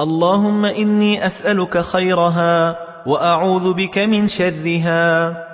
اللهم إني أسألك خيرها وأعوذ بك من شرها.